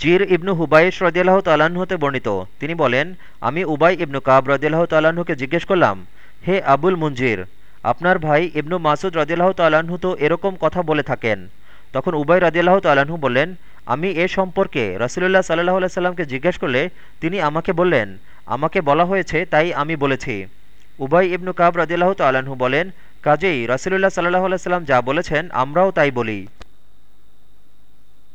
জির ইবনু হুবাইশ রদিয়াল্লাহ তালাহ হতে বর্ণিত। তিনি বলেন, আমি উবাই ইবনু কাব রদিয়াল্লাহ তালাহুকে জিজ্ঞেস করলাম, হে আবুল মুঞ্জির আপনার ভাই ইবনু মাসুদ রদিয়াল্লাহ তালাহু তো এরকম কথা বলে থাকেন? তখন উবাই রদিয়াল্লাহ তালাহু বললেন, আমি এ সম্পর্কে রসুলুল্লাহ সাল্লাহ সাল্লামকে জিজ্ঞেস করলে তিনি আমাকে বললেন, আমাকে বলা হয়েছে, তাই আমি বলেছি। উবাই ইবনু কাব রদিয়াল্লাহ তালাহু বলেন, কাজেই রসুলুল্লাহ সাল্লাহ সাল্লাম যা বলেছেন আমরাও তাই বলি।